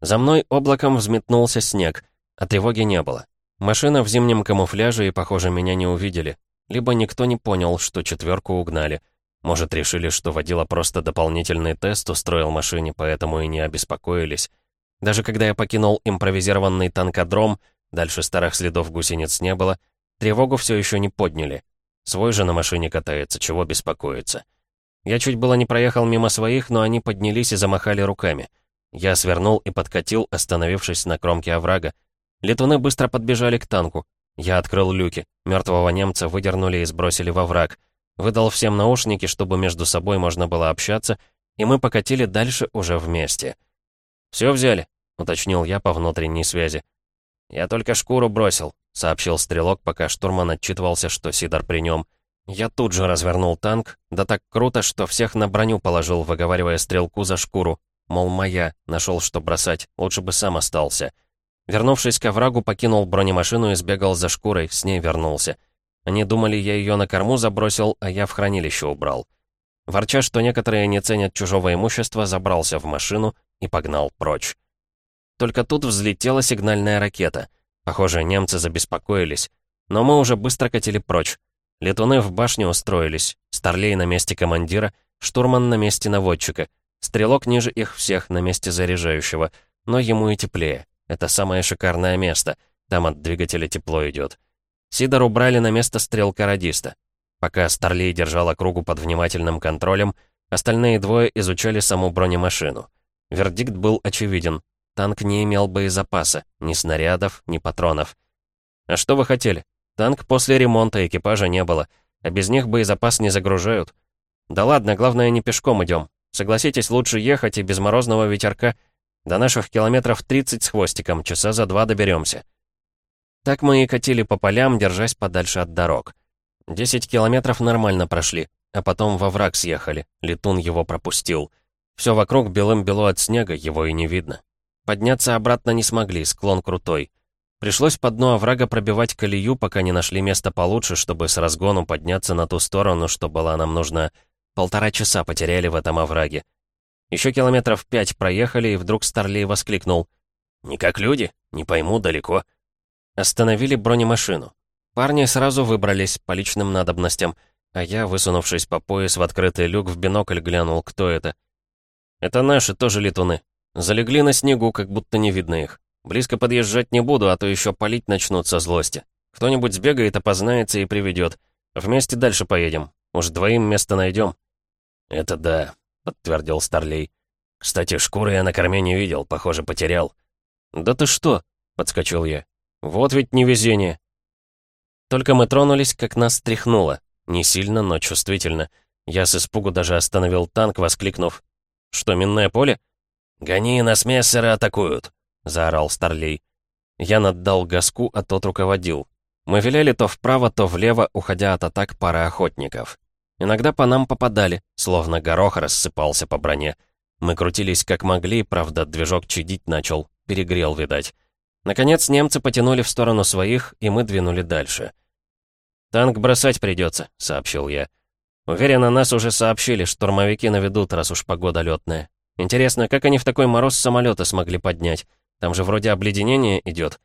За мной облаком взметнулся снег, а тревоги не было. Машина в зимнем камуфляже и, похоже, меня не увидели. Либо никто не понял, что четверку угнали. Может, решили, что водила просто дополнительный тест устроил машине, поэтому и не обеспокоились. Даже когда я покинул импровизированный танкодром, дальше старых следов гусениц не было, тревогу все еще не подняли. Свой же на машине катается, чего беспокоиться. Я чуть было не проехал мимо своих, но они поднялись и замахали руками — я свернул и подкатил, остановившись на кромке оврага. Летуны быстро подбежали к танку. Я открыл люки. Мертвого немца выдернули и сбросили во враг. Выдал всем наушники, чтобы между собой можно было общаться, и мы покатили дальше уже вместе. «Все взяли?» — уточнил я по внутренней связи. «Я только шкуру бросил», — сообщил стрелок, пока штурман отчитывался, что Сидор при нем. Я тут же развернул танк, да так круто, что всех на броню положил, выговаривая стрелку за шкуру, Мол, моя, нашел что бросать, лучше бы сам остался. Вернувшись к оврагу, покинул бронемашину и сбегал за шкурой, с ней вернулся. Они думали, я ее на корму забросил, а я в хранилище убрал. Ворча, что некоторые не ценят чужого имущества, забрался в машину и погнал прочь. Только тут взлетела сигнальная ракета. Похоже, немцы забеспокоились. Но мы уже быстро катили прочь. Летуны в башне устроились. Старлей на месте командира, штурман на месте наводчика. Стрелок ниже их всех на месте заряжающего, но ему и теплее. Это самое шикарное место. Там от двигателя тепло идет. Сидор убрали на место стрелка-радиста. Пока Старлей держал округу под внимательным контролем, остальные двое изучали саму бронемашину. Вердикт был очевиден. Танк не имел боезапаса, ни снарядов, ни патронов. «А что вы хотели? Танк после ремонта экипажа не было, а без них боезапас не загружают. Да ладно, главное, не пешком идем. Согласитесь, лучше ехать и без морозного ветерка. До наших километров 30 с хвостиком, часа за два доберемся. Так мы и катили по полям, держась подальше от дорог. 10 километров нормально прошли, а потом во враг съехали. Летун его пропустил. Все вокруг белым-бело от снега, его и не видно. Подняться обратно не смогли, склон крутой. Пришлось по дну оврага пробивать колею, пока не нашли место получше, чтобы с разгону подняться на ту сторону, что была нам нужна. Полтора часа потеряли в этом овраге. Еще километров пять проехали, и вдруг Старлей воскликнул. «Не как люди? Не пойму, далеко». Остановили бронемашину. Парни сразу выбрались по личным надобностям, а я, высунувшись по пояс в открытый люк, в бинокль глянул, кто это. «Это наши тоже летуны. Залегли на снегу, как будто не видно их. Близко подъезжать не буду, а то еще палить начнут со злости. Кто-нибудь сбегает, опознается и приведет. Вместе дальше поедем. Уж двоим место найдем. «Это да», — подтвердил Старлей. «Кстати, шкуры я на корме не видел, похоже, потерял». «Да ты что?» — подскочил я. «Вот ведь невезение». Только мы тронулись, как нас тряхнуло. Не сильно, но чувствительно. Я с испугу даже остановил танк, воскликнув. «Что, минное поле?» «Гони, нас мессеры атакуют!» — заорал Старлей. Я наддал газку, а тот руководил. Мы виляли то вправо, то влево, уходя от атак пары охотников. Иногда по нам попадали, словно горох рассыпался по броне. Мы крутились как могли, правда, движок чадить начал. перегрел, видать. Наконец немцы потянули в сторону своих, и мы двинули дальше. «Танк бросать придется», — сообщил я. «Уверен, о нас уже сообщили, штурмовики наведут, раз уж погода летная. Интересно, как они в такой мороз самолеты смогли поднять? Там же вроде обледенение идет.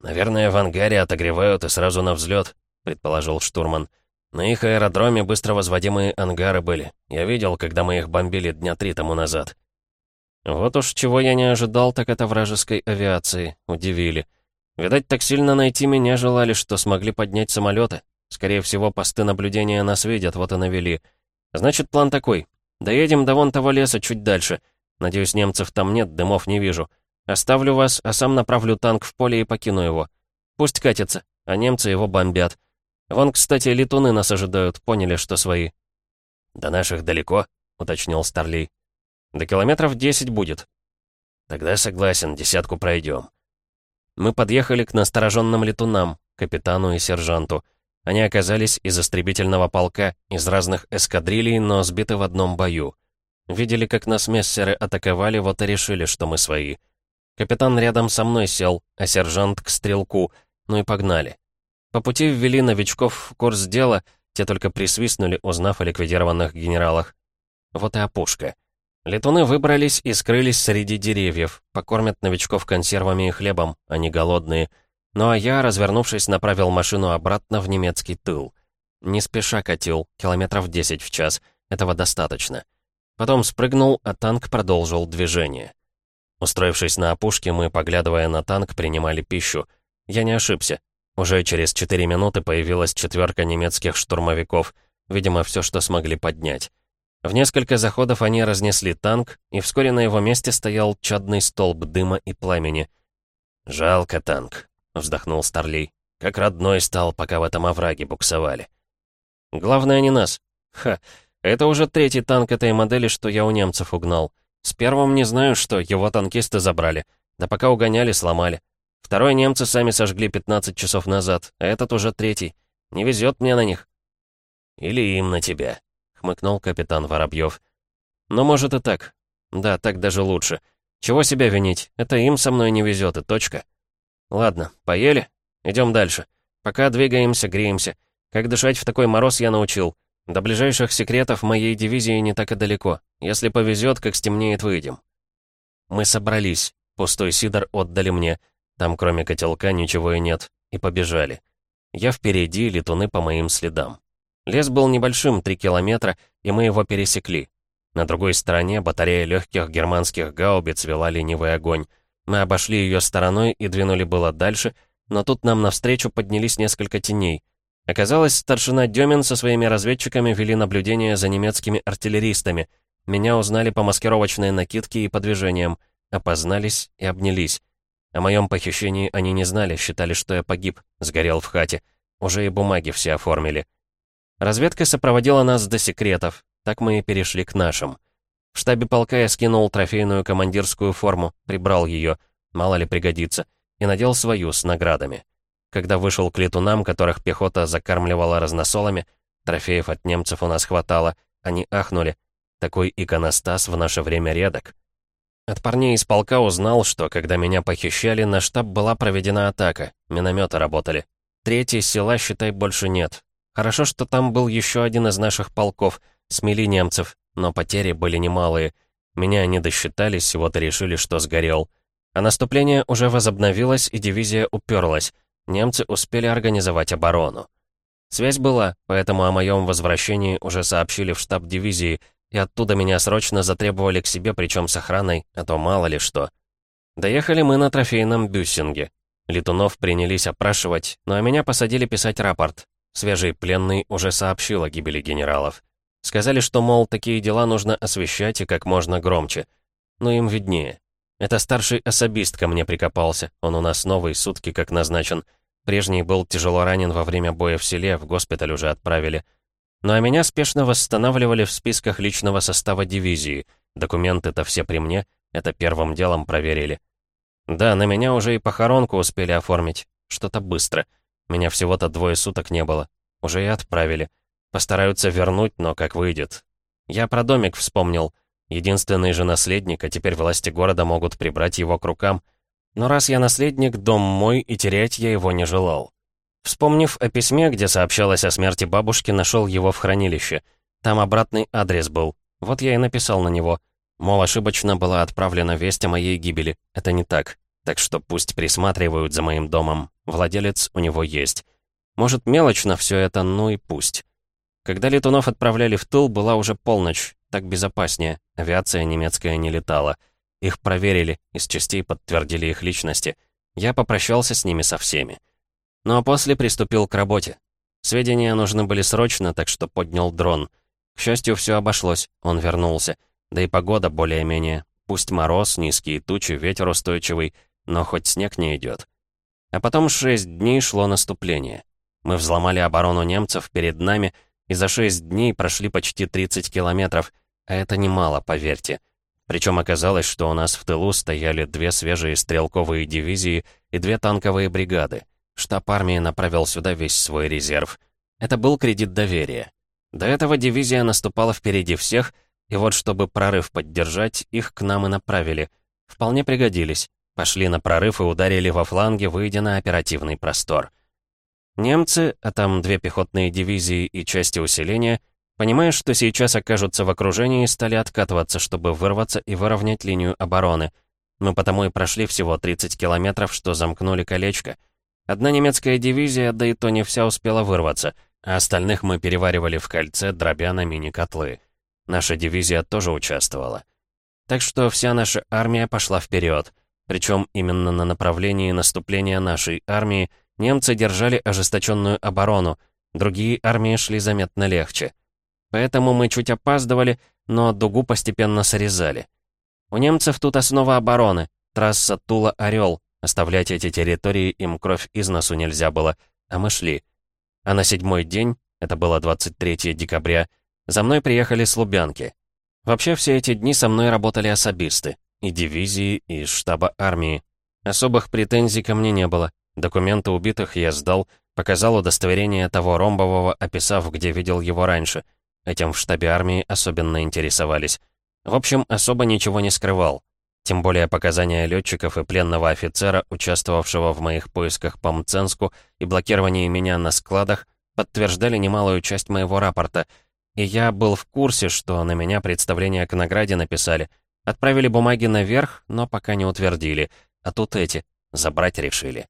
«Наверное, в ангаре отогревают и сразу на взлет, предположил штурман. «На их аэродроме быстро возводимые ангары были. Я видел, когда мы их бомбили дня три тому назад». Вот уж чего я не ожидал, так это вражеской авиации. Удивили. Видать, так сильно найти меня желали, что смогли поднять самолеты. Скорее всего, посты наблюдения нас видят, вот и навели. Значит, план такой. Доедем до вон того леса чуть дальше. Надеюсь, немцев там нет, дымов не вижу. Оставлю вас, а сам направлю танк в поле и покину его. Пусть катится, а немцы его бомбят. Вон, кстати, летуны нас ожидают, поняли, что свои». «До наших далеко?» — уточнил Старлей. «До километров десять будет». «Тогда согласен, десятку пройдем». Мы подъехали к настороженным летунам, капитану и сержанту. Они оказались из истребительного полка, из разных эскадрилей, но сбиты в одном бою. Видели, как нас мессеры атаковали, вот и решили, что мы свои. Капитан рядом со мной сел, а сержант к стрелку, ну и погнали. По пути ввели новичков в курс дела, те только присвистнули, узнав о ликвидированных генералах. Вот и опушка. Летуны выбрались и скрылись среди деревьев, покормят новичков консервами и хлебом, они голодные. Ну а я, развернувшись, направил машину обратно в немецкий тыл. Не спеша катил, километров 10 в час, этого достаточно. Потом спрыгнул, а танк продолжил движение. Устроившись на опушке, мы, поглядывая на танк, принимали пищу. Я не ошибся. Уже через 4 минуты появилась четверка немецких штурмовиков, видимо, все, что смогли поднять. В несколько заходов они разнесли танк, и вскоре на его месте стоял чадный столб дыма и пламени. «Жалко танк», — вздохнул Старлей. «Как родной стал, пока в этом овраге буксовали». «Главное не нас. Ха, это уже третий танк этой модели, что я у немцев угнал. С первым не знаю, что, его танкисты забрали. Да пока угоняли, сломали. Второй немцы сами сожгли 15 часов назад, а этот уже третий. Не везет мне на них. Или им на тебя, хмыкнул капитан Воробьев. Но может и так. Да, так даже лучше. Чего себя винить? Это им со мной не везет, и точка. Ладно, поели? Идем дальше. Пока двигаемся, греемся. Как дышать в такой мороз я научил. До ближайших секретов моей дивизии не так и далеко. Если повезет, как стемнеет, выйдем. Мы собрались. Пустой сидор отдали мне. Там кроме котелка ничего и нет. И побежали. Я впереди, летуны по моим следам. Лес был небольшим, три километра, и мы его пересекли. На другой стороне батарея легких германских гаубиц вела ленивый огонь. Мы обошли ее стороной и двинули было дальше, но тут нам навстречу поднялись несколько теней. Оказалось, старшина Демин со своими разведчиками вели наблюдение за немецкими артиллеристами. Меня узнали по маскировочной накидке и по движениям, опознались и обнялись. О моем похищении они не знали, считали, что я погиб, сгорел в хате. Уже и бумаги все оформили. Разведка сопроводила нас до секретов, так мы и перешли к нашим. В штабе полка я скинул трофейную командирскую форму, прибрал ее, мало ли пригодится, и надел свою с наградами. Когда вышел к летунам, которых пехота закармливала разносолами, трофеев от немцев у нас хватало, они ахнули. Такой иконостас в наше время редок. От парней из полка узнал, что, когда меня похищали, на штаб была проведена атака, минометы работали. Третьей села, считай, больше нет. Хорошо, что там был еще один из наших полков, смели немцев, но потери были немалые. Меня не досчитались, вот и решили, что сгорел. А наступление уже возобновилось, и дивизия уперлась немцы успели организовать оборону. Связь была, поэтому о моем возвращении уже сообщили в штаб дивизии, и оттуда меня срочно затребовали к себе, причем с охраной, а то мало ли что. Доехали мы на трофейном бюссинге. Летунов принялись опрашивать, ну а меня посадили писать рапорт. Свежий пленный уже сообщил о гибели генералов. Сказали, что, мол, такие дела нужно освещать и как можно громче. Но им виднее. Это старший особист ко мне прикопался. Он у нас новый, сутки как назначен. Прежний был тяжело ранен во время боя в селе, в госпиталь уже отправили. Ну а меня спешно восстанавливали в списках личного состава дивизии. Документы-то все при мне, это первым делом проверили. Да, на меня уже и похоронку успели оформить. Что-то быстро. Меня всего-то двое суток не было. Уже и отправили. Постараются вернуть, но как выйдет. Я про домик вспомнил. Единственный же наследник, а теперь власти города могут прибрать его к рукам. Но раз я наследник, дом мой, и терять я его не желал. Вспомнив о письме, где сообщалось о смерти бабушки, нашел его в хранилище. Там обратный адрес был. Вот я и написал на него. Мол, ошибочно была отправлена весть о моей гибели. Это не так. Так что пусть присматривают за моим домом. Владелец у него есть. Может, мелочно все это, ну и пусть. Когда летунов отправляли в тыл, была уже полночь. Так безопаснее. Авиация немецкая не летала. Их проверили, из частей подтвердили их личности. Я попрощался с ними со всеми. Ну а после приступил к работе. Сведения нужны были срочно, так что поднял дрон. К счастью, все обошлось, он вернулся. Да и погода более-менее. Пусть мороз, низкие тучи, ветер устойчивый, но хоть снег не идет. А потом шесть дней шло наступление. Мы взломали оборону немцев перед нами и за шесть дней прошли почти 30 километров, а это немало, поверьте. Причем оказалось, что у нас в тылу стояли две свежие стрелковые дивизии и две танковые бригады. Штаб армии направил сюда весь свой резерв. Это был кредит доверия. До этого дивизия наступала впереди всех, и вот чтобы прорыв поддержать, их к нам и направили. Вполне пригодились. Пошли на прорыв и ударили во фланге, выйдя на оперативный простор. Немцы, а там две пехотные дивизии и части усиления — Понимая, что сейчас окажутся в окружении, стали откатываться, чтобы вырваться и выровнять линию обороны. Мы потому и прошли всего 30 километров, что замкнули колечко. Одна немецкая дивизия, да и то не вся успела вырваться, а остальных мы переваривали в кольце, дробя на мини-котлы. Наша дивизия тоже участвовала. Так что вся наша армия пошла вперед. Причем именно на направлении наступления нашей армии немцы держали ожесточенную оборону, другие армии шли заметно легче. Поэтому мы чуть опаздывали, но дугу постепенно срезали. У немцев тут основа обороны, трасса Тула-Орел. Оставлять эти территории им кровь из носу нельзя было, а мы шли. А на седьмой день, это было 23 декабря, за мной приехали с Лубянки. Вообще все эти дни со мной работали особисты, и дивизии, и штаба армии. Особых претензий ко мне не было. Документы убитых я сдал, показал удостоверение того ромбового, описав, где видел его раньше — Этим в штабе армии особенно интересовались. В общем, особо ничего не скрывал. Тем более показания летчиков и пленного офицера, участвовавшего в моих поисках по Мценску и блокировании меня на складах, подтверждали немалую часть моего рапорта. И я был в курсе, что на меня представление к награде написали. Отправили бумаги наверх, но пока не утвердили. А тут эти. Забрать решили.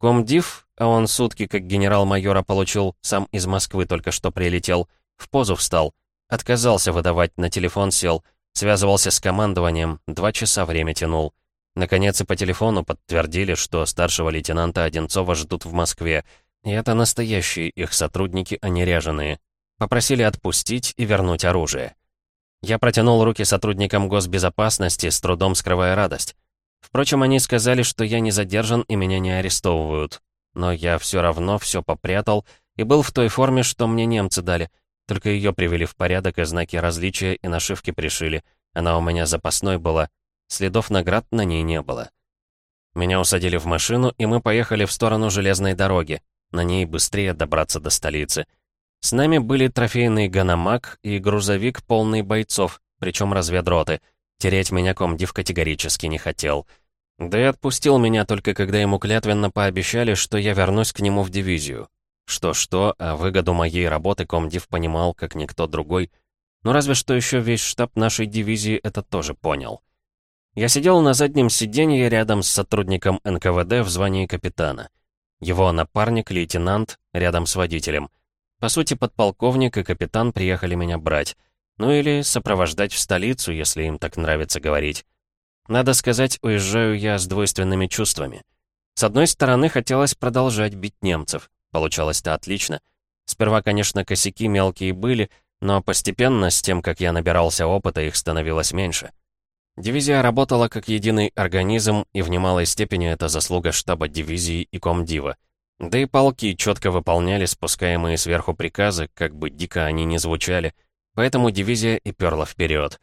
Комдив, а он сутки как генерал-майора получил, сам из Москвы только что прилетел — в позу встал. Отказался выдавать, на телефон сел. Связывался с командованием, два часа время тянул. Наконец и по телефону подтвердили, что старшего лейтенанта Одинцова ждут в Москве. И это настоящие их сотрудники, а не ряженые. Попросили отпустить и вернуть оружие. Я протянул руки сотрудникам госбезопасности, с трудом скрывая радость. Впрочем, они сказали, что я не задержан и меня не арестовывают. Но я все равно все попрятал и был в той форме, что мне немцы дали. Только ее привели в порядок, и знаки различия и нашивки пришили. Она у меня запасной была. Следов наград на ней не было. Меня усадили в машину, и мы поехали в сторону железной дороги. На ней быстрее добраться до столицы. С нами были трофейный ганамак и грузовик, полный бойцов, причем разведроты. Терять меня комдив категорически не хотел. Да и отпустил меня только когда ему клятвенно пообещали, что я вернусь к нему в дивизию. Что-что, а выгоду моей работы комдив понимал, как никто другой. Но разве что еще весь штаб нашей дивизии это тоже понял. Я сидел на заднем сиденье рядом с сотрудником НКВД в звании капитана. Его напарник, лейтенант, рядом с водителем. По сути, подполковник и капитан приехали меня брать. Ну или сопровождать в столицу, если им так нравится говорить. Надо сказать, уезжаю я с двойственными чувствами. С одной стороны, хотелось продолжать бить немцев. Получалось-то отлично. Сперва, конечно, косяки мелкие были, но постепенно, с тем, как я набирался опыта, их становилось меньше. Дивизия работала как единый организм, и в немалой степени это заслуга штаба дивизии и комдива. Да и полки четко выполняли спускаемые сверху приказы, как бы дико они ни звучали, поэтому дивизия и перла вперед.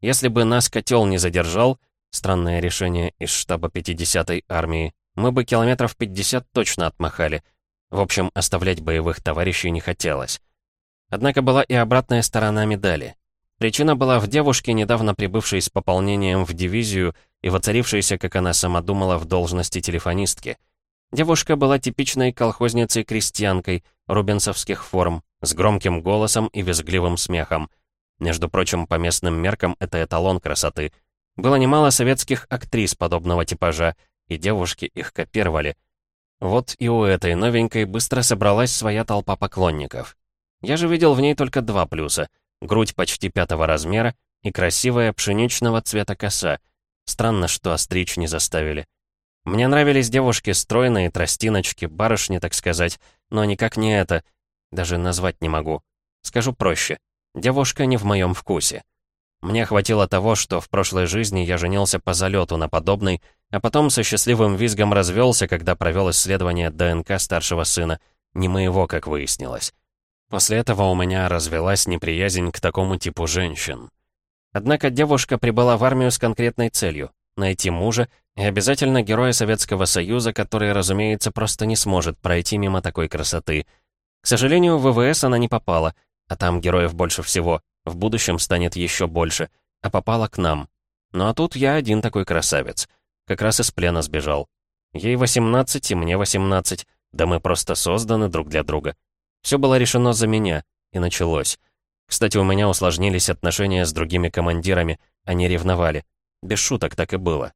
Если бы нас котел не задержал, странное решение из штаба 50-й армии, мы бы километров 50 точно отмахали — в общем, оставлять боевых товарищей не хотелось. Однако была и обратная сторона медали. Причина была в девушке, недавно прибывшей с пополнением в дивизию и воцарившейся, как она сама думала, в должности телефонистки. Девушка была типичной колхозницей-крестьянкой рубинсовских форм, с громким голосом и визгливым смехом. Между прочим, по местным меркам это эталон красоты. Было немало советских актрис подобного типажа, и девушки их копировали. Вот и у этой новенькой быстро собралась своя толпа поклонников. Я же видел в ней только два плюса. Грудь почти пятого размера и красивая пшеничного цвета коса. Странно, что остричь не заставили. Мне нравились девушки стройные, тростиночки, барышни, так сказать, но никак не это. Даже назвать не могу. Скажу проще. Девушка не в моем вкусе. Мне хватило того, что в прошлой жизни я женился по залету на подобной, а потом со счастливым визгом развелся, когда провел исследование ДНК старшего сына, не моего, как выяснилось. После этого у меня развелась неприязнь к такому типу женщин. Однако девушка прибыла в армию с конкретной целью — найти мужа и обязательно героя Советского Союза, который, разумеется, просто не сможет пройти мимо такой красоты. К сожалению, в ВВС она не попала, а там героев больше всего, в будущем станет еще больше, а попала к нам. Ну а тут я один такой красавец. Как раз из плена сбежал. Ей 18 и мне 18, да мы просто созданы друг для друга. Все было решено за меня, и началось. Кстати, у меня усложнились отношения с другими командирами, они ревновали. Без шуток так и было.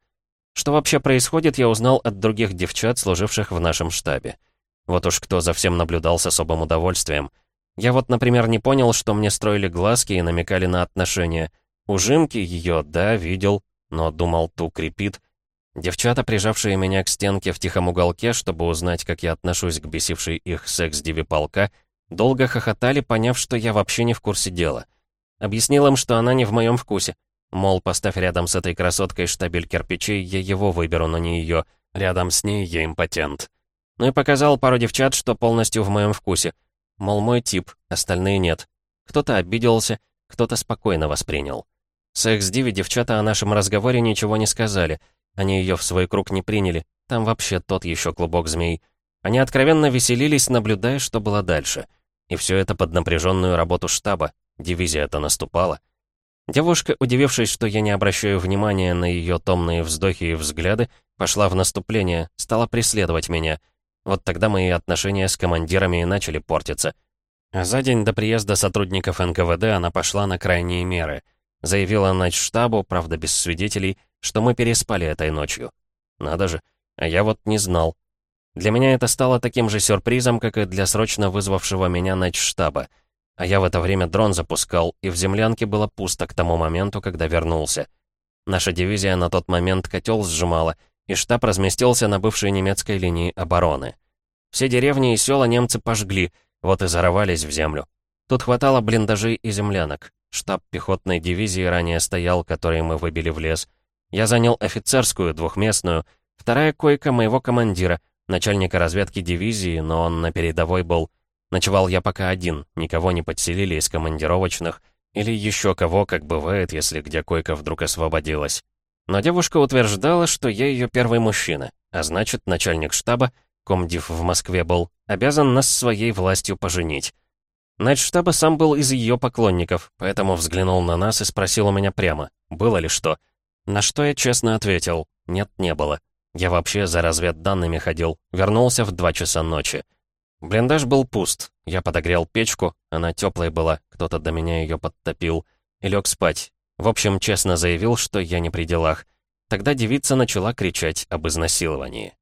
Что вообще происходит, я узнал от других девчат, служивших в нашем штабе. Вот уж кто за всем наблюдал с особым удовольствием. Я вот, например, не понял, что мне строили глазки и намекали на отношения. Ужимки ее, да, видел, но думал, ту крепит. Девчата, прижавшие меня к стенке в тихом уголке, чтобы узнать, как я отношусь к бесившей их секс-диви полка, долго хохотали, поняв, что я вообще не в курсе дела. Объяснил им, что она не в моем вкусе. Мол, поставь рядом с этой красоткой штабель кирпичей, я его выберу, но не ее. Рядом с ней я импотент. Ну и показал пару девчат, что полностью в моем вкусе. Мол, мой тип, остальные нет. Кто-то обиделся, кто-то спокойно воспринял. Секс-диви девчата о нашем разговоре ничего не сказали — они ее в свой круг не приняли. Там вообще тот еще клубок змей. Они откровенно веселились, наблюдая, что было дальше. И все это под напряженную работу штаба. Дивизия-то наступала. Девушка, удивившись, что я не обращаю внимания на ее томные вздохи и взгляды, пошла в наступление, стала преследовать меня. Вот тогда мои отношения с командирами и начали портиться. За день до приезда сотрудников НКВД она пошла на крайние меры. Заявила штабу, правда без свидетелей, что мы переспали этой ночью. Надо же, а я вот не знал. Для меня это стало таким же сюрпризом, как и для срочно вызвавшего меня штаба. А я в это время дрон запускал, и в землянке было пусто к тому моменту, когда вернулся. Наша дивизия на тот момент котел сжимала, и штаб разместился на бывшей немецкой линии обороны. Все деревни и села немцы пожгли, вот и зарывались в землю. Тут хватало блиндажей и землянок. Штаб пехотной дивизии ранее стоял, который мы выбили в лес — я занял офицерскую, двухместную. Вторая койка моего командира, начальника разведки дивизии, но он на передовой был. Ночевал я пока один, никого не подселили из командировочных, или еще кого, как бывает, если где койка вдруг освободилась. Но девушка утверждала, что я ее первый мужчина, а значит, начальник штаба, комдив в Москве был, обязан нас своей властью поженить. штаба сам был из ее поклонников, поэтому взглянул на нас и спросил у меня прямо, было ли что — на что я честно ответил, нет, не было. Я вообще за разведданными ходил, вернулся в два часа ночи. Блиндаж был пуст, я подогрел печку, она теплая была, кто-то до меня ее подтопил, и лег спать. В общем, честно заявил, что я не при делах. Тогда девица начала кричать об изнасиловании.